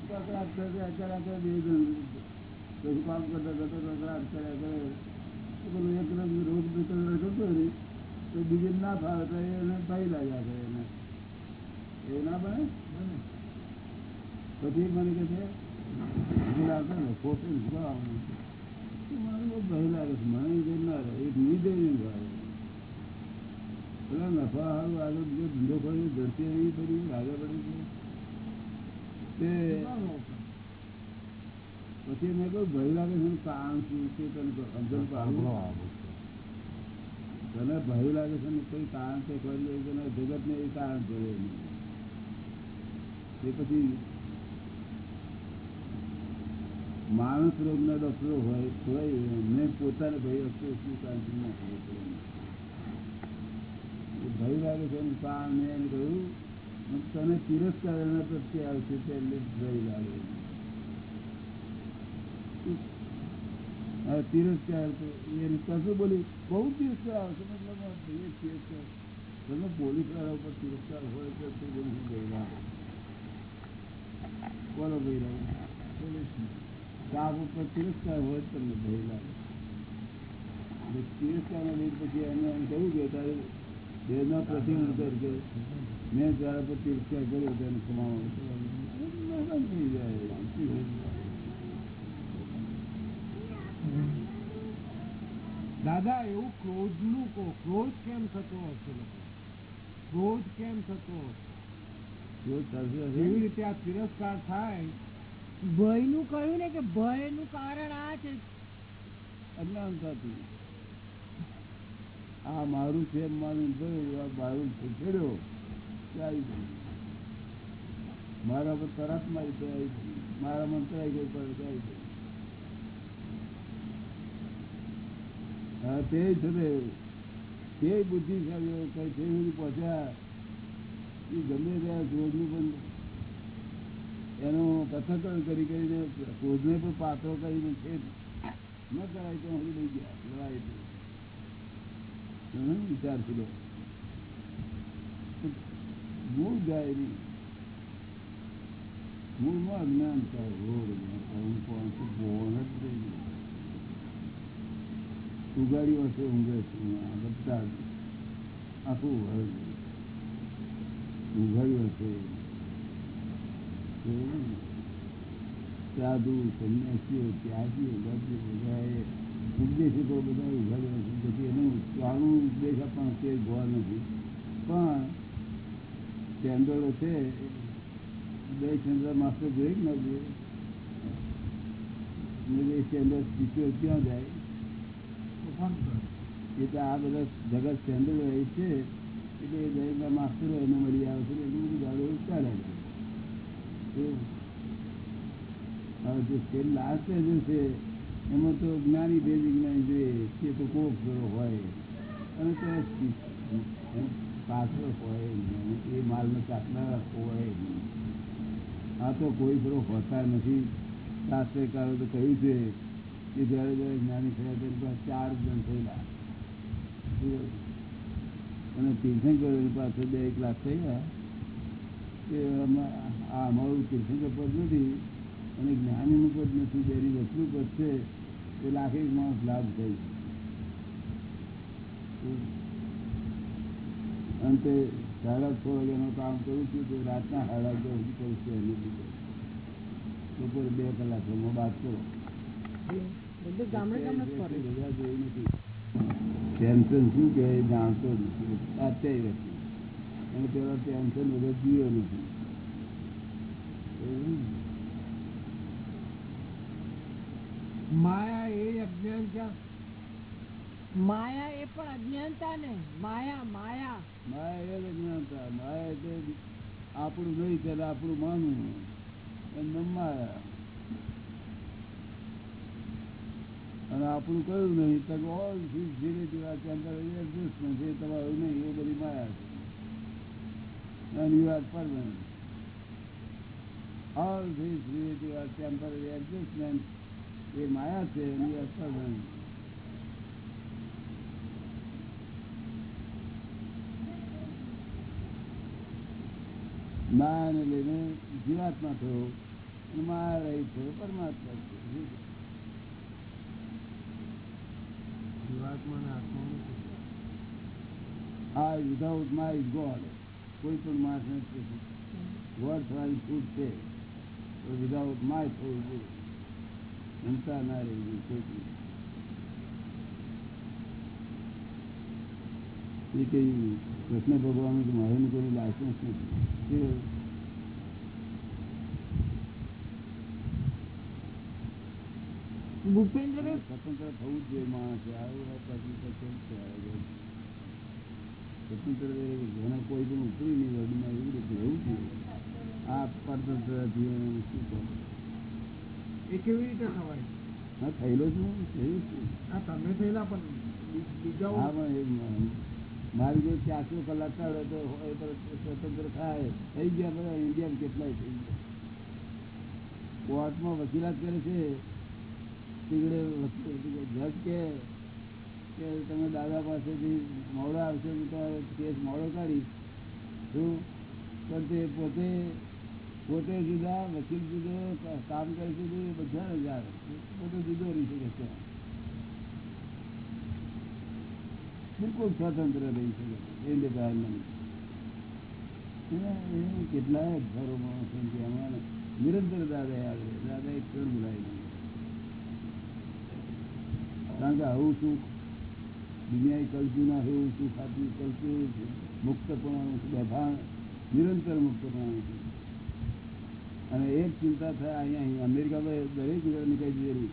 કકડાટ કરે કર્યા કરે બે જણ પછી કરતા કરતા કકડાટ કર્યા કરે પેલું એક રોગ નીકળતો જતો રહે તો બીજે ના ફાવે તો એને ભાઈ લાગ્યા કરે એને. એ ના બને? પછી મને કે છે ગુલાબ ને ખોટું જ મને ભય લાગે છે મને એ ના રહે નીચે નહીં ભાવે પેલા નફા હારું આગળ બીજો ધંધો કર્યો ધરતી આવી આગળ પડી છે તે પછી મેં કહ્યું ભય લાગે છે કામ શું છે તને સમજણ પાડું. તને ભય લાગે છે ને કોઈ કારણ છે કોઈ લે તને જગત ને એ કારણ છે એ પછી માણસ રોગ ના ડોક્ટરો હોય હોય મેં પોતાને ભય વસ્તુ શું કારણ છે ના ભય લાગે છે એનું કારણ મેં એને કહ્યું તને તિરસ્કાર એના પ્રત્યે આવશે એટલે ભય લાગે. તિરસ્કાર એને કશું બોલી, બહુ તિરસ્કાર આવશે મતલબ ભય તિરસ્કાર તમે પોલીસવાળા ઉપર તિરસ્કાર હોય તો તે બધું ભય લાગે? બોલો ભય લાગે? પોલીસ સ્ટાફ ઉપર તિરસ્કાર હોય તમને ભય લાગે. લીધ પછી એને એમ કહ્યું કે તારે દેહના પ્રતિબંધ કર મેં તારા પર તિરસ્કાર કર્યો તેને સમાવવાનો થઈ જાય દાદા એવું ક્રોધનું કહો. ક્રોધ કેમ થતો હશે ક્રોધ કેમ થતો જેવી રીતે આ તિરસ્કાર થાય. ભયનું કહ્યું ને કે ભયનું કારણ આ છે. અજ્ઞાનતાથી. આ મારું છે મારું મારું છે છેડ્યો મારા પર તરત મારી ગયું. મારા મન આવી ગયું પર આવી ગયું. તે છે તે તે બુદ્ધિશાળીઓ કઈ તે સુધી પહોંચ્યા. એ ગમે ત્યાં ક્રોધનું પણ એનો કથકરણ કરી કરીને ક્રોધને પણ પાત્રો કરીને છે ન કરાય, તો હું લઈ ગયા. લડાઈ વિચારથી લો મૂળ જાય નહીં મૂળમાં અજ્ઞાન હું કોણ ઉગાડીઓ ઊંઘે છે બધા આખું વર્ગ ઉઘાડ્યો હશે? સાધુ, સંન્યાસીઓ, ત્યાગીઓ બધું બધાએ ઉપદેશકો બધા ઉઘાડ્યા છે. પછી એનું સ્વાનું ઉપદેશ આપવાનો તે જોવા નથી. પણ સ્ટેન્ડર્ડો છે, બે ચંદ્ર માસ્ટર જોઈ જ ના જોઈએ. એ સ્ટેન્ડર્ડ શિષ્યો ક્યાં જાય? એ તો આ બધા જગત સ્ટેન્ડર્ડ હોય છે, એટલે એ દરેકના માસ્ટરો એને મળી આવે છે, એટલું બધું ગાડો ચાલે છે. હવે જે લાસ્ટ છે એમાં તો જ્ઞાની બે વિજ્ઞાની જોઈએ તે તો કોક ફેરો હોય. અને તે પાછળ હોય એ માલને ચાટનારા હોય આ તો કોઈ ફેરો હોતા નથી. શાસ્ત્રકારો તો કહ્યું છે કે જ્યારે જ્યારે જ્ઞાની થયા ત્યારે ચાર જણ થયેલા. અને તીર્થંકરોની પાસે બે એક લાખ થયા. કે આ અમારું તીર્થંકર પદ નથી. અને જ્ઞાનીનું પદ નથી બેની વસ્તુ વધશે એ લાખે માણસ લાભ થઈ અંતે સાડા છ વાગ્યાનું કામ કરું છું તો રાતના સાડા અગિયાર સુધી કરું છું એની લીધે. બપોરે બે કલાક એમાં બાદ કરો. જ ટેન્શન શું કે જાણતો નથી. અત્યારે વ્યક્તિ અને પેલા ટેન્શન વગર જીવ્યો નથી એવું ને? માયા એ અજ્ઞાનતા માયા માયા માયા. આપણું નહીં ત્યારે આપણું માનવું માયા. અને આપણું કયું નહીં? તો ઓલ ધીસ ધીરે આ ટેમ્પરરી એડજસ્ટમેન્ટ છે. તમારું નહીં. એ બધી માયા છે. and you are permanent. All ધીરે are temporary adjustments. એ માયા છે એની અસર માયાને લઈને જીવાત્મા થયો અને માયા રહી થયો પરમાત્મા આ વિધાઉટ માય ગોડ કોઈ પણ માણસ નથી. ગોડ થવાની છૂટ છે વિધાઉટ માય થવું જોઈએ હિંસા ના રહેવી એ કઈ કૃષ્ણ ભગવાન મારે કોઈ લાયસન્સ નથી. ભૂપેન્દ્ર? સ્વતંત્ર થવું જ જોઈએ માણસે. આવું સ્વતંત્ર જેને કોઈ પણ ઉપરી નહીં એવી રીતે રહેવું જોઈએ. આ પરતંત્ર જીવન શું કહે? એ કેવી રીતે થવાય? હા થયેલો જ નહીં થયું જ નહીં. આ તમે થયેલા પણ બીજા હા પણ મારી જો ચારસો કલાક ચાલે તો સ્વતંત્ર થાય. થઈ ગયા બધા ઇન્ડિયા કેટલાય થઈ ગયા. કોર્ટમાં વકીલાત કરે છે. જજ કે કે તમે દાદા પાસેથી મોડો આવશે તો કેસ મોડો કાઢીશ શું? પણ તે પોતે પોતે જુદા વકીલ જુદો ક- કામ કરે છે જુદું, એ બધા હજાર પોતે જુદો રહી શકે છે. બિલકુલ સ્વતંત્ર રહી શકે છે. ઇન્ડિપેન્ડન્ટ એને કેટલાય ઘરો માણસો છે એમાં નિરંતર દાદા આવે. દાદા એક ક્ષણ બોલાય નહીં. કારણ કે આવું સુખ દુનિયા કલ્પ્યું ના એવું સુખ આપ્યું કલ્પ્યું છે મુક્તપણાનું છે બેભાન નિરંતર મુક્તપણાનું છે અને એક ચિંતા થાય અહીંયા અહીં. અમેરિકામાં દરેક નીકળી દીધેલી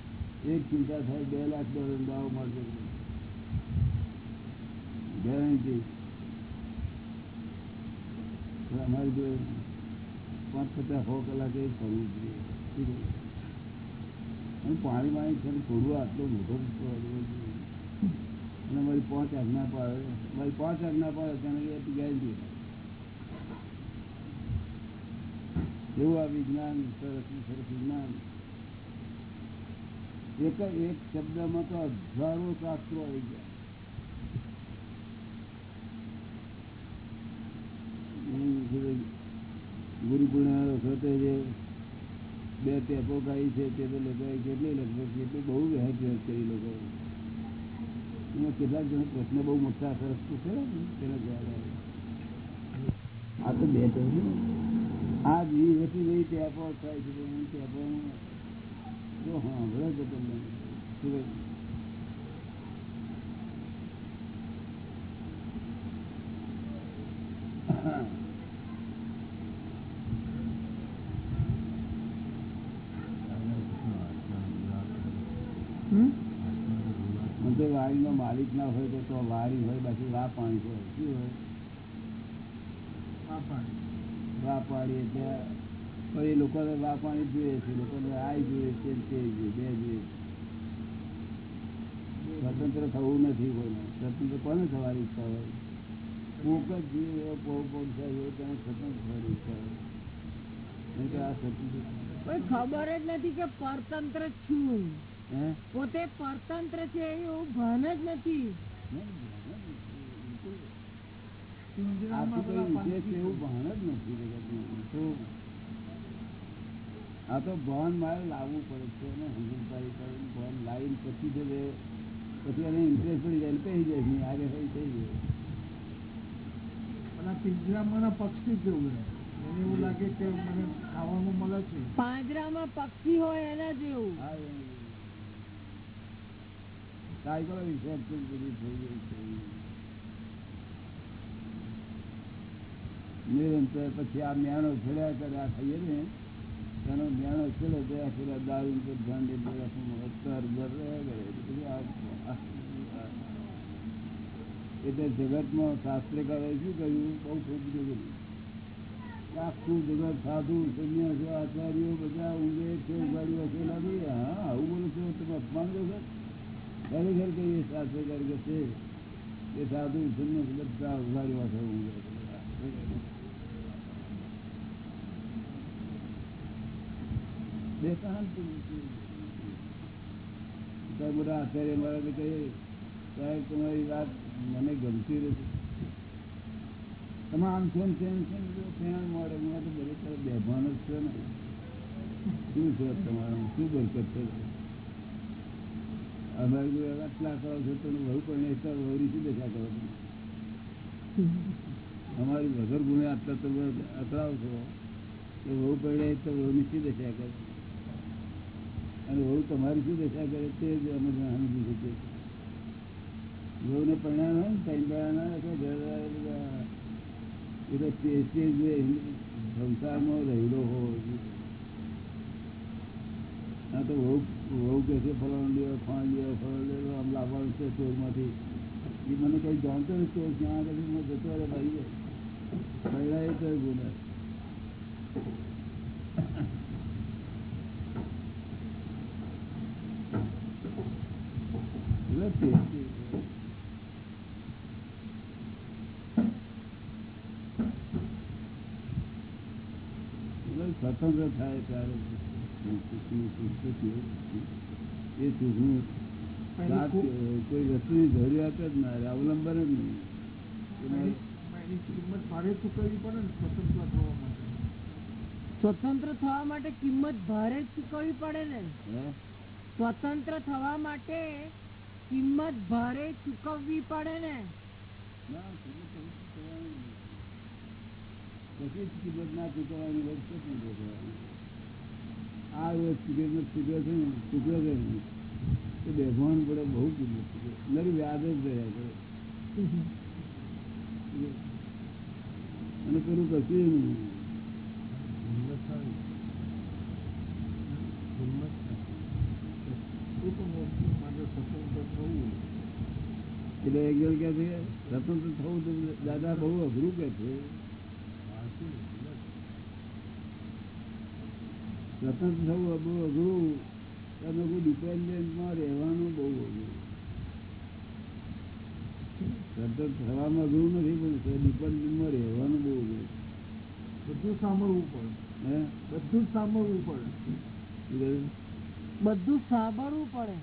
એક ચિંતા થાય બે લાખ ડોલર દાવો મળશે ગેરંટી અમારી જોડે પાંચ પચાસ સો કલાકે એ કરવું જોઈએ. અને પાણી પાણી છે થોડું આટલો મોટો. અને મારી પાંચ આજ્ઞા પાડે. મારી પાંચ આજ્ઞા પાડે, તેને ગેરંટી એવું આ વિજ્ઞાન સરસ ને સરસ વિજ્ઞાન એક જ એક શબ્દમાં તો હજારો શાસ્ત્રો આવી ગયા ગુરુ પૂર્ણિમા વખતે જે બે ટેપો ગાઈ છે તે તો લોકોએ કેટલી લગભગ કેટલી બહુ વહેંચ વહેંચ કરી લોકો એમાં કેટલાક જણ પ્રશ્ન બહુ મોટા સરસ પૂછે તેનો જવાબ આવે આ તો બે ટેપ આ વીસ વર્ષથી બધી ટેપો થાય છે પણ હું ટેપો તો છે તમને તો વાડીનો માલિક ના હોય તો તો વાડી હોય બાકી વા પાણી હોય. શું હોય? આ વાળી એટલે પણ એ લોકોને વા પાણી જોઈએ છે. લોકોને આ જોઈએ છે તે જોઈએ બે જોઈએ. સ્વતંત્ર થવું નથી કોઈને. સ્વતંત્ર કોને થવાની ઈચ્છા હોય? કોક જ જીવ એવો બહુ બહુ એવો તેને સ્વતંત્ર થવાની ઈચ્છા હોય. તો આ સ્વતંત્ર કોઈ ખબર જ નથી કે પરતંત્ર છું. હે? પોતે પરતંત્ર છે એવું ભાન જ નથી આથી કોઈ વિશેષ એવું ભાન જ નથી જગતમાં. તો આ તો ભવન મારે લાવવું પડે છે ને સમજણદારી કરીને ભાન લાવીને પછી છે પછી એને ઇન્ટરેસ્ટ પડી જાય કહી જાય નહીં આગળ થઈ થઈ જાય અને આ પિંજરામાં પક્ષી કેવું રહે એને એવું લાગે કે મને ખાવાનું મળે છે. પાંજરામાં પક્ષી હોય એના જેવું. હા એ- સાયકલ ઇફેક્ટ થઈ ગયું છે. નિરંતર પછી આ મેણો ફેર્યા કરે આ ખાઈએ ને તેનો મેણો છેલ્લો ગયા ફેર્યા દારૂ પર ધ્યાન દે બર રહ્યા એટલે જગતમાં શાસ્ત્રકારે શું કહ્યું? બહુ ખોટું કર્યું આખું જગત સાધુ, સંન્યાસો, આચાર્યો બધા ઊંઘે છે ઉગાડ્યું હશેલા ભાઈ હા, આવું બોલો છો, તમે અપમાન કરો સર ખરેખર કહીએ, શાસ્ત્રકાર કે છે એ સાધુ, સંન્યાસ બધા ઉગાડ્યો હશે ઊંઘે મોટા આચાર્ય સાહેબ તમારી વાત મને ગમતી નથી તમે આમ છો ને છે ત્યાં મળે હું તો બધે તરફ બેભાનો જ છે ને શું છે? તમારું શું બરકત છે અમારે આટલા કરો છો તો વહુ પણ વહુરી શું દેખા કરો અમારી વગર ગુણે આટલા તમે અકળાવ છો તો વહુ પડે તો વહુની શું દશા કરે અને વહુ તમારી શું દશા કરે તે જ અમે સમજી શકીએ વહુને પરિણામ હોય ને પરિણામ અથવા ઘર બધા એ તો સંસારમાં રહેલો હોય. આ તો વહુ વહુ કહે છે ફલાણું લ્યો ખાણ લ્યો, ફલાણું લ્યો આમ લાવવાનું છે ચોરમાંથી. એ મને કઈ જાણતો નથી, ચોર ક્યાં આગળ હું જતો રહે, ભાઈ પહેલા એ તો ગુના એટલે તે- તે- એટલે સ્વતંત્ર થાય ત્યારે? એ સુખનું કોઈ વસ્તુની જરૂરિયાત જ ના રહે અવલંબન જ નહીં એની- એની કિંમત ભારે ચૂકવવી પડે ને સ્વતંત્ર થવા માટે સ્વતંત્ર થવા માટે કિંમત ભારે ચૂકવવી પડે ને હે? સ્વતંત્ર થવા માટે કિંમત ભારે ચૂકવવી પડે ને ના, કિંમત તો ચૂકવવાની નહીં. પછી આ રોજ પડે બહુ ચૂકવે નરી વ્યાજ જ રહ્યા છે અને પેલું કશું થવું એટલે એક જણ કહે છે થવું તો દાદા બહુ અઘરું કે છે સાચું હિંમત સ્વતંત્ર થવું બહુ અઘરું તમે કોઈ ડિપેન્ડન્ટમાં રહેવાનું બહુ અઘરું. સ્વતંત્ર થવામાં અઘરું નથી પણ ડિપેન્ડન્ટમાં રહેવાનું બહુ અઘરું. બધું સાંભળવું પડે. હે? બધું સાંભળવું પડે. બધું સાંભળવું પડે.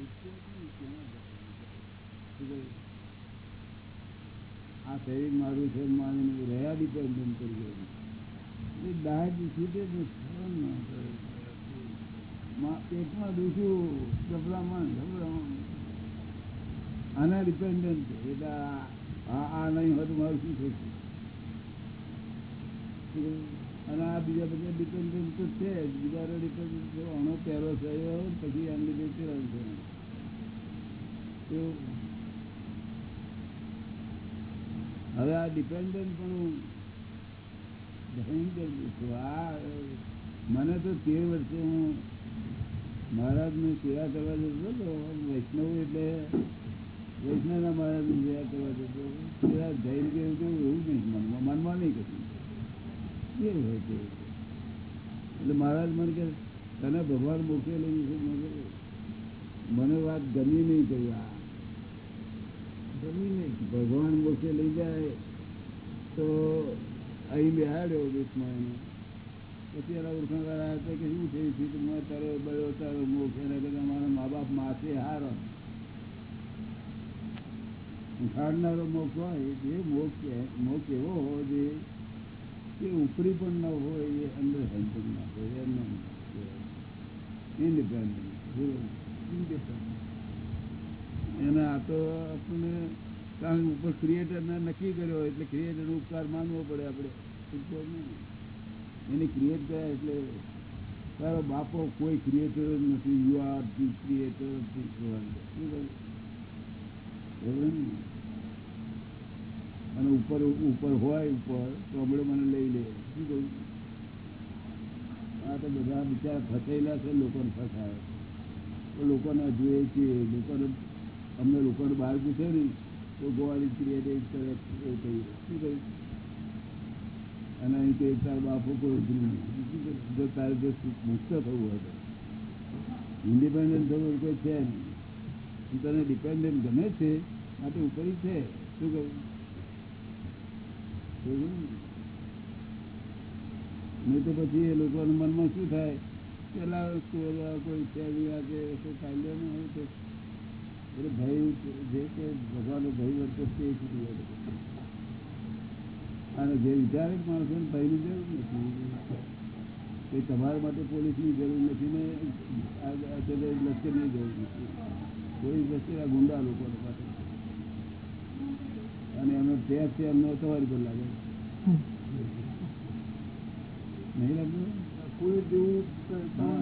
આ શરીર મારું છે એમ રહ્યા ડિપેન્ડન્ટ કરી ગયું દાઢ છૂટે. મા- પેટમાં દુખ્યું ગભરામણ ગભરામણ. આના ડિપેન્ડન્ટ છે. એટલે આ નહીં હોય તો મારું શું થશે અને આ બીજા બધા ડિપેન્ડન્ટ તો છે જ. બીજા ડિપેન્ડન્ટ છે. આનો પહેરો થયો પછી એમ લીધે ચલાવ છે. હવે આ ડિપેન્ડન્ટ પણ ભયંકર આ, મને તો તેર વર્ષે હું મહારાજની સેવા કરવા જતો વૈષ્ણવ એટલે મહારાજ મહારાજની સેવા કરવા જતો સેવા જૈન કે એવું એવું નહીં મનમાં મનમાં નહીં કશું એ હોય તે? એટલે મહારાજ મને કે તને ભગવાન મોકલે લઈ કીધું, મને વાત ગમી નહીં કહ્યું આ ગમી નહીં. ભગવાન મોકલે લઈ જાય તો અહીં બેહાડ્યો એને પછી એના ઓળખાણ હતા કે શું થયું છે મેં તારો બળ્યો તારો મોક્ષ એના કરતા મારા મા બાપ માસે હારો ઉખાડનારો મોક્ષ હોય જે મોક્ષ મોક્ષ એવો હોવો જોઈએ કે ઉપરી પણ ન હોય એ અંદર હેલ્પ ના હોય એમ ઇન્ડિપેન્ડન્ટ એને આ તો આપણને કારણ ઉપર ઉપર ક્રિએટરને નક્કી કર્યો હોય એટલે ક્રિએટરનો ઉપકાર માનવો પડે આપણે. ઉપકાર નહીં એને ક્રિએટ કર્યા એટલે તારો બાપો કોઈ ક્રિએટર જ નથી યુ આર ક્રિએટર? અને ઉપર ઉપર હોય ઉપર, તો હમણાં મને લઈ લે. શું કહ્યું? આ તો બધા બિચારા ફસાયેલા છે, લોકોને ફસાય. તો લોકોને જોઈએ છીએ લોકોને અમને લોકોને બહાર પૂછે ને તો ગોવાળી ક્રિએટ કરે શું કહ્યું? અને અહીં કે તાર બાપુ કોઈ. જો તારે જો મુક્ત થવું હોય ઇન્ડિપેન્ડન્ટ થવું કોઈ છે નહીં તને ડિપેન્ડન્ટ ગમે છે, માટે ઉપરી છે શું કહ્યું? નહીં તો પછી એ લોકોના મનમાં શું થાય પેલા કોઈ છે બી શું કાયદો ન હોય તો એટલે ભય જે કે ભગવાનનો ભય વર્તો તે લોકો. અને જે વિચારે માણસો ભયની જરૂર નથી. એ તમારા માટે પોલીસની જરૂર નથી ને લશ્કરની જરૂર નથી. પોલીસ લશ્કર આ ગુંડા લોકો પાસે. અને એમનો ટેક્સ છે એમનો તમારી પર લાગે. નહીં લાગતું? કોઈ જેવું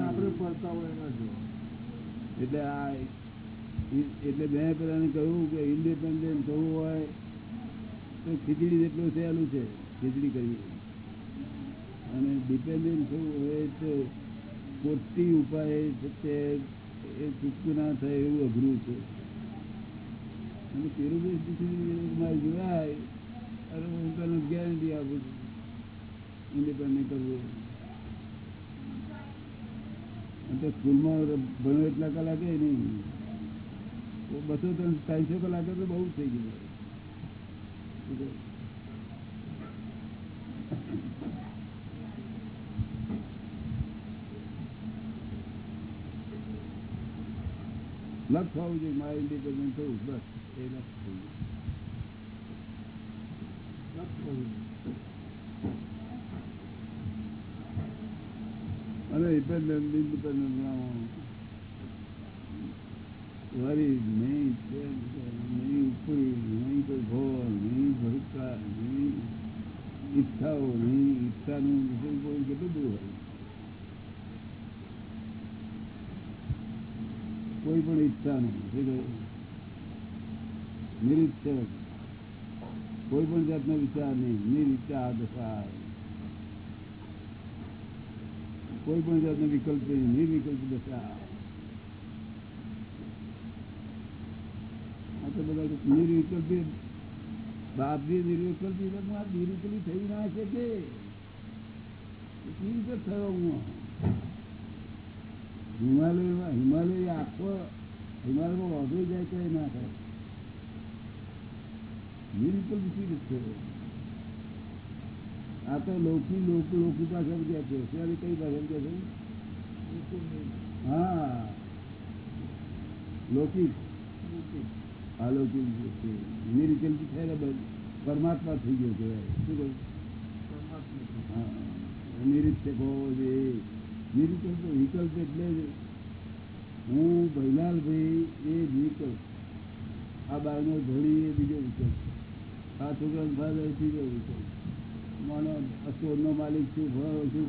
આપણે ફરતા હોય એના જો એટલે આ એટલે મેં પેલાને કહ્યું કે ઇન્ડિપેન્ડન્ટ થવું હોય ખીચડી જેટલું સહેલું છે, ખીચડી કરવી અને ડિપેન્ડન્ટ થવું હોય તો પોતી ઉપાય છે એ ચૂકવું ના થાય એવું અઘરું છે. અને પેલું મારે જોવાય અને હું તને ગેરંટી આપું છું ઇન્ડિપેન્ડન્ટ કરવું અને સ્કૂલમાં ભણો એટલા કલાકે નહીં. બસો ત્રણ ત્રણસો કલાકે તો બહુ થઈ ગયું. લક્ષ હોવું જોઈએ મારે ઇન્ડિપેન્ડન્ટ થયું બસ એ લક્ષ થવું અને ઇન્ડિપેન્ડન્ટ ઇન્ડિપેન્ડન્ટ વરી નહીં છે, નહીં કોઈ ભોર નહીં ભડકા નહીં ઈચ્છાઓ નહીં ઈચ્છાનું વિષય કોઈ કેટલું બધું હોય. કોઈ પણ ઈચ્છા નહીં નિરીક્ષક કોઈ પણ જાતનો વિચાર નહીં નિરીક્ષા દશા કોઈ પણ જાતનો વિકલ્પ નહીં નિર્વિકલ્પ દશા આ તો બધા નિર્વિકલ્પી બાપજી નિર્વિકલ્પી આ નિર્વિકલ્પી થઈ ના શકે. કેવી થયો હું? હિમાલયમાં હિમાલય આખો હિમાલયમાં વાંધો જાય તો ના થાય? નિર્વિકલ્પ કેવી થયો? આ તો લૌકી લોક લોકી પાછળ ગયા છે. ત્યારે કઈ પાછળ ગયા છે? હા. લૌકિક અલૌકિક છે નિર્વિકલ્પ થયેલા પરમાત્મા થઈ ગયો કહેવાય. શું કહ્યું હા નિરીક્ષક હોવો જોઈએ. નિર્વિકલ્પ વિકલ્પ એટલે હું ભૈલાલભાઈ એ વિકલ્પ. આ બાયનો ધોળી એ બીજો વિકલ્પ. આ છોકરાનો ફાધર ત્રીજો વિકલ્પ. મને સ્ટોરનો માલિક છું ભણો છું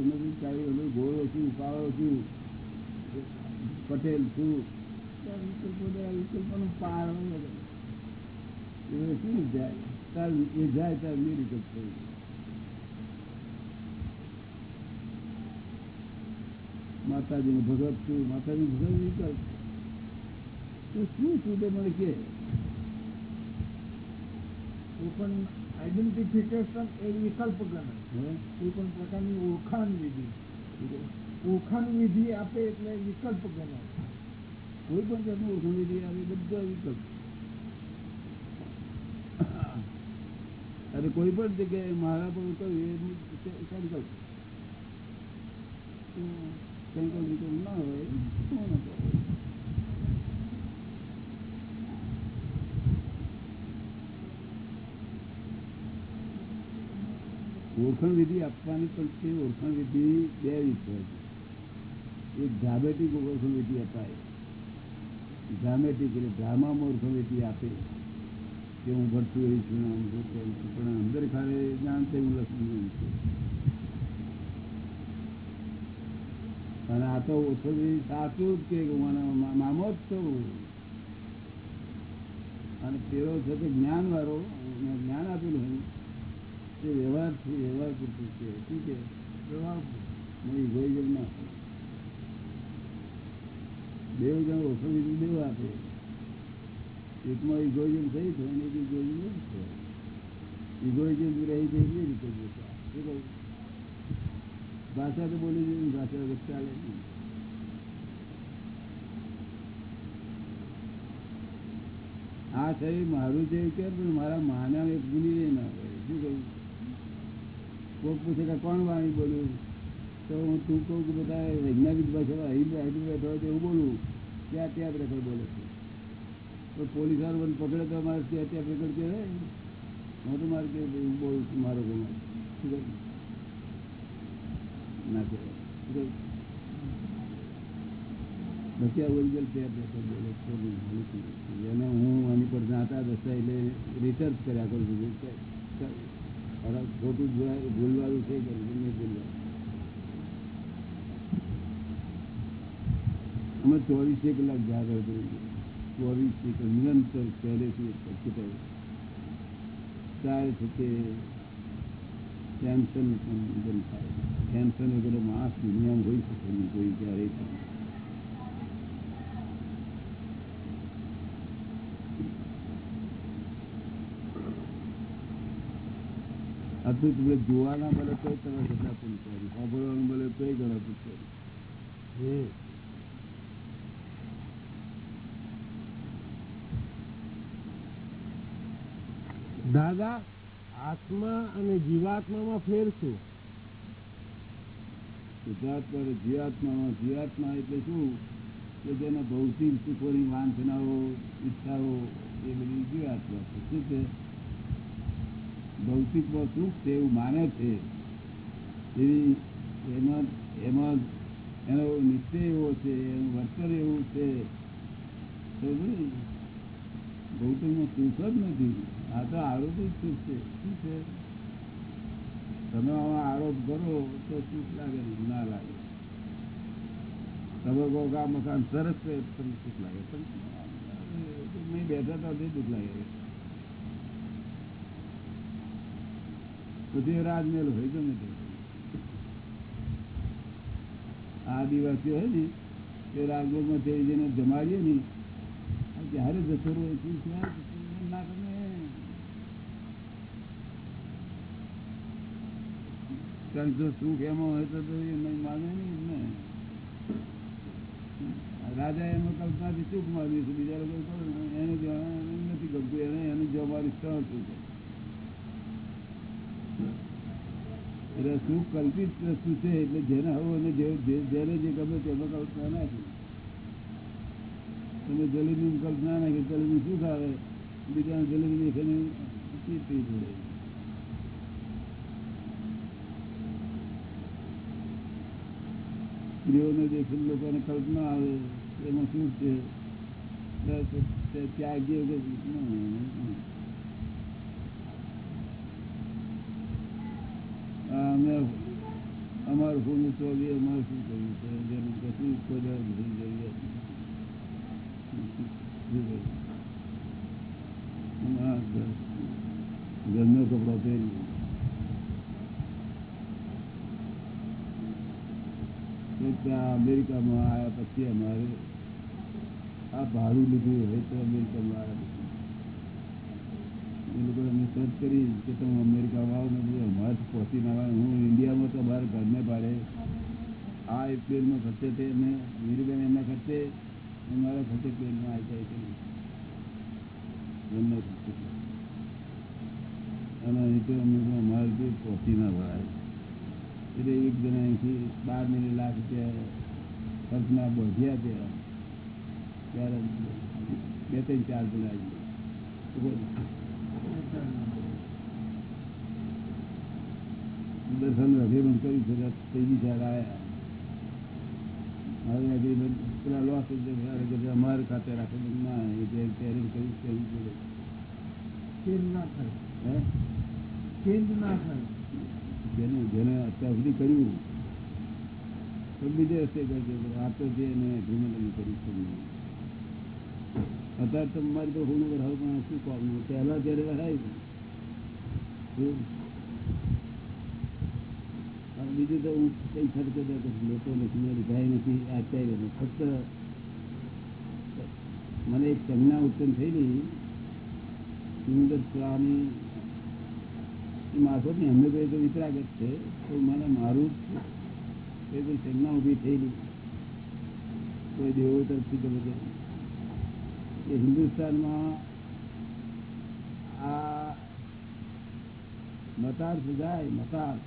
અમે છું ચાવી ઘોડો છું કાળો છું પટેલ છું. ત્યાં વિકલ્પો ને આ વિકલ્પોનો પાર હોય ને. એ શું જાય તાર એ જાય તાર નિર્વિકલ્પ થઈ જાય. માતાજીને ભગત છું માતાજી ભગત વિકલ્પ તો શું છું તે મને કે કોઈ પણ આઈડેન્ટિફિકેશન એ વિકલ્પ ગણાય હે? કોઈ પણ પ્રકારની ઓળખાણ વિધિ ઓળખાણ વિધિ આપે એટલે વિકલ્પ ગણાય કોઈ પણ જાતનું ઓળખાણ વિધિ આવે બધા વિકલ્પ. અને કોઈ પણ જગ્યાએ મારા પણ ઉતરવું સંકલ્પ. સંકલ્પ વિધિ આપવાની પણ છે ઓળખાણ વિધિ બે રીત હોય એક ડ્રામેટિક ઓળખાણ વિધિ અપાય. ડ્રામેટિક એટલે ડ્રામા મોર્ફોલિટી આપે. કે હું ભરતું રહી છું આમ છું તેમ છું. પણ અંદર ખાલે તેવું લખ્યું છે. અને આ તો ઓછો સાચું જ કે હું મામો જ છું અને પેલો છે તે જ્ઞાન વાળો જ્ઞાન આપેલું હોય. તે વ્યવહાર છે વ્યવહાર પૂરતું છે. શું છે વ્યવહાર નહીં ઇગોઇઝમ ના બેવ જણ ઓછો બીજું દેવ આપે. એકમાં ઇગોઇઝમ થઈ તો એને એક ઇગોઇઝમ નહીં થાય. ઇગોઇઝમ રહી જાય એવી રીતે ભાષા તો બોલી જોઈએ ભાષા વગર ચાલે નહીં. આ શરીર મારું છે કે મારા માના એક ભૂલી રહી ના હોય. શું કહ્યું કોક પૂછે કે કોણ વાણી બોલ્યું તો હું તું કહું કે બધા વૈજ્ઞાનિક ભાષામાં અહીં અહીં બેઠો હોય એવું બોલું ત્યાં ત્યાં રેકર્ડ બોલે છે તો પોલીસ વાળો મને પકડે તો મારે ત્યાં ત્યાં રેકર્ડ કહેવાય હું તો મારે કે બોલું છું મારો ગમે ના કહેવાય શું કહ્યું પછી ત્યાં રેકર્ડ બોલે છે એને હું આની પર જાતા દસતા એટલે રિસર્ચ કર્યા કરું છું કે- કે- ખોટું ભૂલવાનું છે કે નહીં ભૂલવાનું અમે ચોવીસે કલાક જાગર ચોવીસે નિરંતર તે ટેન્શન ઉત્પન્ન થાય કેન્સર વગેરે માણસ દુનિયામાં હોઈ શકે નહીં, કોઈ ક્યારેય જોવાના બોલે તો તમે કેટલા પણ કરી. સાંભળવાનું બોલે તો ઘણા પણ કરી. દાદા, આત્મા અને જીવાત્મામાં ફેર શું? શુદ્ધાત્મા જીવાત્મા જીવાત્મામાં, જીવાત્મા એટલે શું? કે જેને ભૌતિક સુખોની વાંચનાઓ, ઈચ્છાઓ એ બધી જીવાત્મા છે. શું છે? ભૌતિકમાં સુખ છે એવું માને છે. એવી એમાં એમાં એનો નિશ્ચય એવો છે, એનું વર્તન એવું છે? ભૌતિકમાં સુખ જ નથી. આ તો આરોપિત ચૂક છે. શું છે? તમે આરોપ કરો તો ચૂક લાગે ના લાગે. તમે કહો કે આ મકાન સરસ છે, પણ ચૂક લાગે. પણ નહીં બેઠા તો દુઃખ લાગે. પછી એ રાજમહેલ હોય ગમે તે. આદિવાસીઓ હોય ને, એ રાજમહેલમાં જઈને જમાડીએ ને, આ ક્યારે જતો રહે શું ના, તમે કારણ જો સુખ એમાં હોય તો માને નહીં ને. રાજા એનો કલ્પનાથી સુખ માન્યું છે બીજા લોકો એને નથી ગમતું. એને એનું જો મારી સ્થળ છે. એટલે સુખ કલ્પિત વસ્તુ છે એટલે જેને હવે અને જેને જે ગમે તેમાં કલ્પના નાખી. તમે જલેબી કલ્પના નાખી, જલેબી સુખ આવે બીજાને જલેબી દેખીને ચીતી જોડે સ્ત્રીઓને દેખીને લોકોને કલ્પના આવે, એમાં શું છે? ત્યાગી વગર અમે, અમારું ફૂલ ચોવી અમારે શું કરવું છે? જેનું કશું કોઈ જરૂરિયાત ઘરનો કપડા પહેરી ત્યાં અમેરિકામાં આવ્યા પછી અમારે આ ભાડું લીધું હોય તો અમેરિકામાં આવ્યા એ લોકો અમે સર્ચ કરી કે તમે અમેરિકામાં આવો નથી અમારે તો પહોંચી ના આવે હું ઇન્ડિયામાં તો બહાર ઘરને પાડે આ એક પ્લેનમાં ખર્ચે તે અને વીરબેન એમના ખર્ચે મારા ખર્ચે પ્લેનમાં આવી જાય ખર્ચે. અને અહીં તો અમે અમારે પહોંચી ના ભરાય એટલે એક જણા અહીંથી બાર મિનિટ લાખ રૂપિયા ખર્ચના બોધ્યા ત્યાં ત્યારે બે ત્રણ ચાર જણા. દર્શન અગ્રીમેન્ટ કર્યું છે ત્રીજી ચાર આવ્યા હવે અગ્રીમેન્ટ પેલા લોસ અમારે ખાતે રાખે. ના એ કર્યું છે એવું ના થાય. ચેન્જ ના થાય. જેને જેને અત્યાર સુધી કર્યું તો બીજે રસ્તે કરજો આ તો એને એગ્રીમેન્ટ અમે કર્યું અત્યારે તો મારી તો હું વરાવ પણ શું કામ પહેલા ત્યારે વરાય બીજું તો હું કઈ ખર્ચો લેતો નથી ગાય નથી. આચાર્ય ફક્ત મને એક સંજ્ઞા ઉત્પન્ન થયેલી, સુંદર સ્વામી મારફત ને એમને કોઈ તો જ છે. તો મને મારું જ છે. કોઈ સંજ્ઞા ઊભી થયેલી. કોઈ દેવો તરફથી કે બધે. એ હિન્દુસ્તાનમાં આ મતાર્થ જાય મતાર્થ